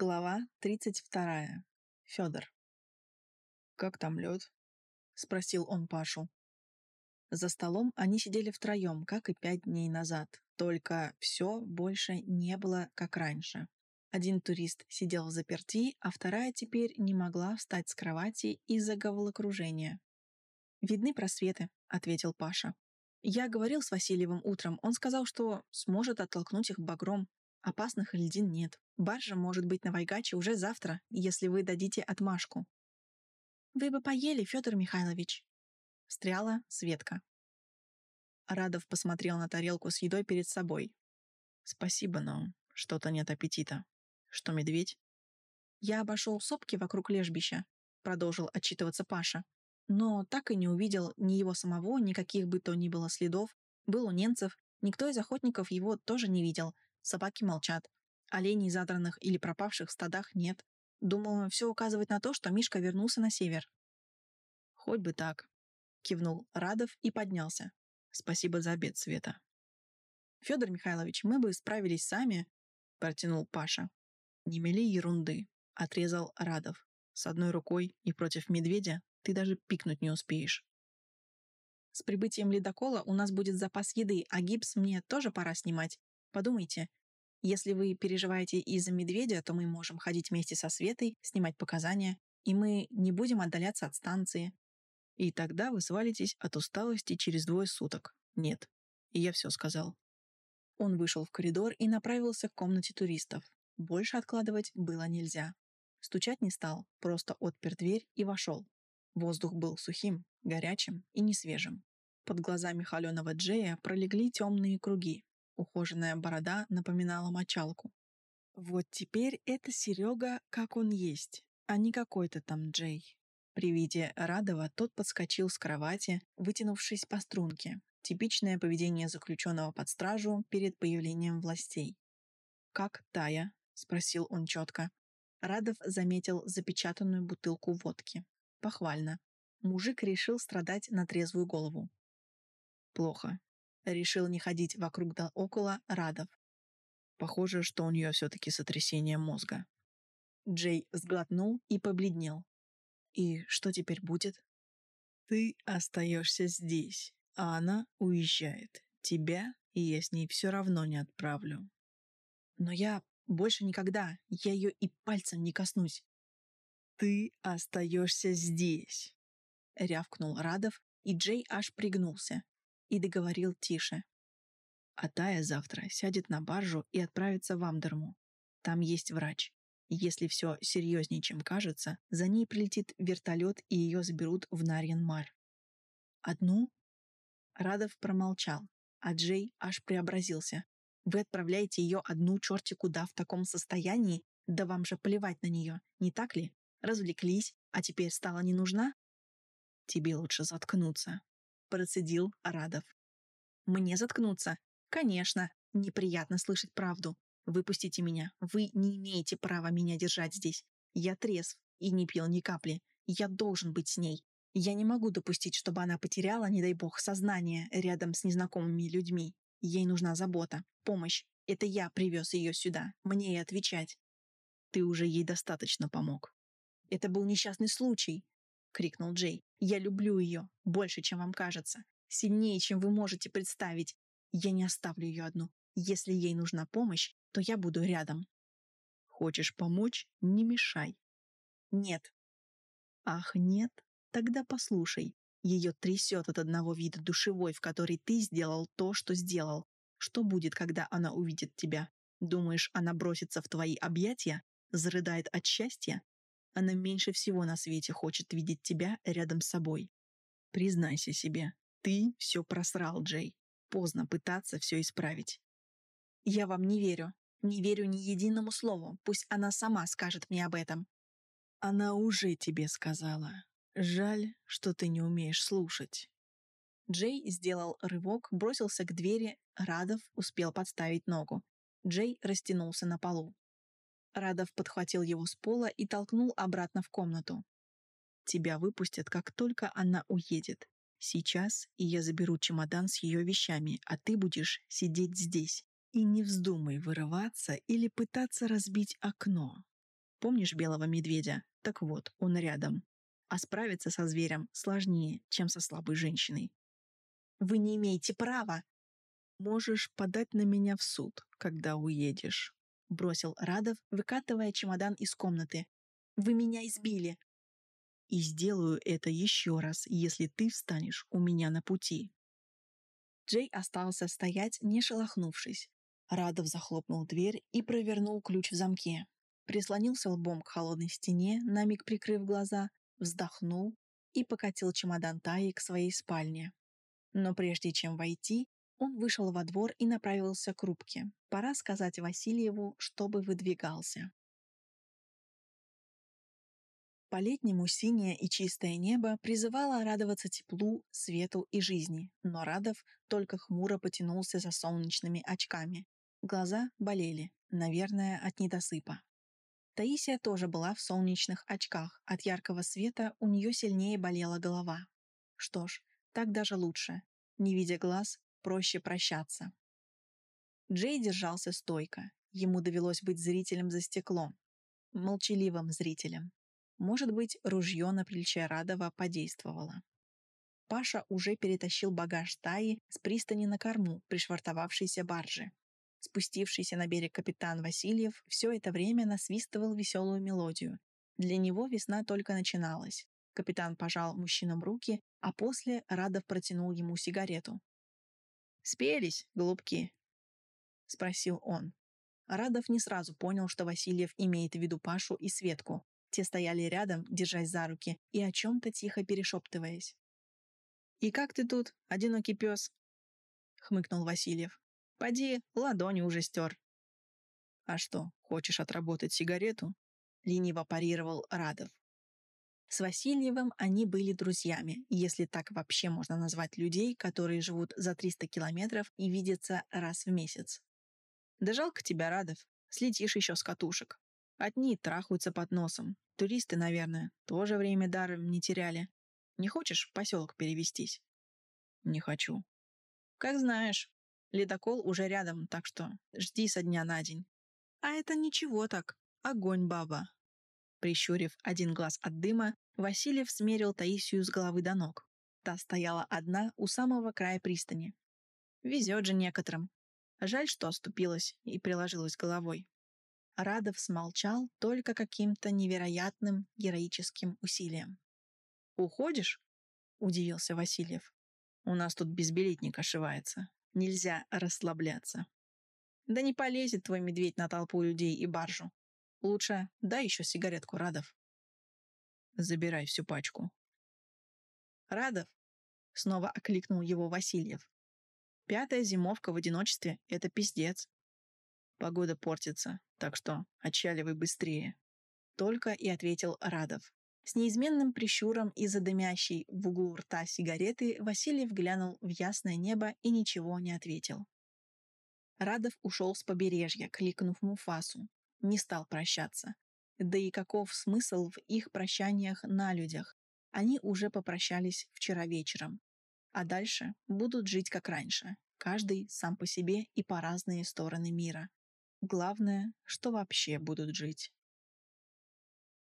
Глава 32. Федор. «Как там лед?» — спросил он Пашу. За столом они сидели втроем, как и пять дней назад, только все больше не было, как раньше. Один турист сидел в заперти, а вторая теперь не могла встать с кровати из-за головокружения. «Видны просветы», — ответил Паша. «Я говорил с Васильевым утром, он сказал, что сможет оттолкнуть их багром. Опасных льдин нет. Баржа может быть на Вайгаче уже завтра, если вы дадите отмашку. «Вы бы поели, Федор Михайлович», — встряла Светка. Радов посмотрел на тарелку с едой перед собой. «Спасибо, но что-то нет аппетита. Что, медведь?» «Я обошел сопки вокруг лежбища», — продолжил отчитываться Паша. Но так и не увидел ни его самого, никаких бы то ни было следов. Был у немцев, никто из охотников его тоже не видел, Собаки молчат. Оленей, задранных или пропавших в стадах, нет. Думаю, все указывает на то, что Мишка вернулся на север. «Хоть бы так», — кивнул Радов и поднялся. «Спасибо за обед, Света». «Федор Михайлович, мы бы справились сами», — протянул Паша. «Не мели ерунды», — отрезал Радов. «С одной рукой и против медведя ты даже пикнуть не успеешь». «С прибытием ледокола у нас будет запас еды, а гипс мне тоже пора снимать. Подумайте, если вы переживаете из-за медведя, то мы можем ходить вместе со Светой, снимать показания, и мы не будем отдаляться от станции. И тогда вы свалитесь от усталости через двое суток. Нет. И я все сказал. Он вышел в коридор и направился к комнате туристов. Больше откладывать было нельзя. Стучать не стал, просто отпер дверь и вошел. Воздух был сухим, горячим и несвежим. Под глазами холеного Джея пролегли темные круги, Ухоженная борода напоминала мочалку. Вот теперь это Серега, как он есть, а не какой-то там Джей. При виде Радова тот подскочил с кровати, вытянувшись по струнке. Типичное поведение заключенного под стражу перед появлением властей. «Как Тая?» — спросил он четко. Радов заметил запечатанную бутылку водки. Похвально. Мужик решил страдать на трезвую голову. «Плохо решил не ходить вокруг да около Радов. Похоже, что у нее все-таки сотрясение мозга. Джей сглотнул и побледнел. «И что теперь будет?» «Ты остаешься здесь, а она уезжает. Тебя и я с ней все равно не отправлю». «Но я больше никогда, я ее и пальцем не коснусь». «Ты остаешься здесь», — рявкнул Радов, и Джей аж пригнулся, и договорил тише. А Тая завтра сядет на баржу и отправится в Амдерму. Там есть врач. Если все серьезнее, чем кажется, за ней прилетит вертолет и ее заберут в Нарьян-Мар. Одну? Радов промолчал, а Джей аж преобразился. Вы отправляете ее одну черти куда в таком состоянии? Да вам же плевать на нее, не так ли? Развлеклись, а теперь стала не нужна? Тебе лучше заткнуться, процедил Радов. «Мне заткнуться? Конечно, неприятно слышать правду. Выпустите меня, вы не имеете права меня держать здесь. Я трезв и не пил ни капли. Я должен быть с ней. Я не могу допустить, чтобы она потеряла, не дай бог, сознание рядом с незнакомыми людьми. Ей нужна забота, помощь. Это я привез ее сюда. Мне и отвечать. Ты уже ей достаточно помог. Это был несчастный случай, — крикнул Джей. «Я люблю ее, больше, чем вам кажется. Сильнее, чем вы можете представить. Я не оставлю ее одну. Если ей нужна помощь, то я буду рядом». «Хочешь помочь? Не мешай». «Нет». «Ах, нет? Тогда послушай. Ее трясет от одного вида душевой, в которой ты сделал то, что сделал. Что будет, когда она увидит тебя? Думаешь, она бросится в твои объятия? Зарыдает от счастья? Она меньше всего на свете хочет видеть тебя рядом с собой. Признайся себе, ты все просрал, Джей. Поздно пытаться все исправить. Я вам не верю. Не верю ни единому слову. Пусть она сама скажет мне об этом. Она уже тебе сказала. Жаль, что ты не умеешь слушать. Джей сделал рывок, бросился к двери, Радов успел подставить ногу. Джей растянулся на полу. Радов подхватил его с пола и толкнул обратно в комнату. «Тебя выпустят, как только она уедет. Сейчас и я заберу чемодан с ее вещами, а ты будешь сидеть здесь. И не вздумай вырываться или пытаться разбить окно. Помнишь белого медведя? Так вот, он рядом. А справиться со зверем сложнее, чем со слабой женщиной. Вы не имеете права. Можешь подать на меня в суд, когда уедешь, бросил Радов, выкатывая чемодан из комнаты. Вы меня избили. И сделаю это еще раз, если ты встанешь у меня на пути. Джей остался стоять, не шелохнувшись. Радов захлопнул дверь и провернул ключ в замке. Прислонился лбом к холодной стене, на миг прикрыв глаза, вздохнул и покатил чемодан Таи к своей спальне. Но прежде чем войти, он вышел во двор и направился к рубке. Пора сказать Васильеву, чтобы выдвигался. По-летнему синее и чистое небо призывало радоваться теплу, свету и жизни, но Радов только хмуро потянулся за солнечными очками. Глаза болели, наверное, от недосыпа. Таисия тоже была в солнечных очках. От яркого света у нее сильнее болела голова. Что ж, так даже лучше. Не видя глаз, проще прощаться. Джей держался стойко. Ему довелось быть зрителем за стеклом. Молчаливым зрителем. Может быть, ружье на плече Радова подействовало. Паша уже перетащил багаж стаи с пристани на корму пришвартовавшейся баржи. Спустившийся на берег капитан Васильев все это время насвистывал веселую мелодию. Для него весна только начиналась. Капитан пожал мужчинам руки, а после Радов протянул ему сигарету. «Спелись, голубки?» — спросил он. Радов не сразу понял, что Васильев имеет в виду Пашу и Светку, те стояли рядом, держась за руки и о чем-то тихо перешептываясь. «И как ты тут, одинокий пес?» — хмыкнул Васильев. «Поди, ладони уже стер». «А что, хочешь отработать сигарету?» — лениво парировал Радов. С Васильевым они были друзьями, если так вообще можно назвать людей, которые живут за 300 километров и видятся раз в месяц. «Да жалко тебя, Радов, слетишь еще с катушек», Одни трахаются под носом. Туристы, наверное, тоже время даром не теряли. Не хочешь в поселок перевестись? Не хочу. Как знаешь. Ледокол уже рядом, так что жди со дня на день. А это ничего так. Огонь, баба. Прищурив один глаз от дыма, Васильев смерил Таисию с головы до ног. Та стояла одна у самого края пристани. Везет же некоторым. Жаль, что оступилась и приложилась головой. Радов смолчал только каким-то невероятным героическим усилием. «Уходишь?» — удивился Васильев. «У нас тут безбилетник ошивается. Нельзя расслабляться». «Да не полезет твой медведь на толпу людей и баржу. Лучше дай еще сигаретку, Радов». «Забирай всю пачку». «Радов?» — снова окликнул его Васильев. «Пятая зимовка в одиночестве — это пиздец. Погода портится, так что отчаливай быстрее. Только и ответил Радов. С неизменным прищуром из-за дымящей в углу рта сигареты Васильев глянул в ясное небо и ничего не ответил. Радов ушел с побережья, кликнув Муфасу. Не стал прощаться. Да и каков смысл в их прощаниях на людях? Они уже попрощались вчера вечером. А дальше будут жить как раньше, каждый сам по себе и по разные стороны мира. Главное, что вообще будут жить.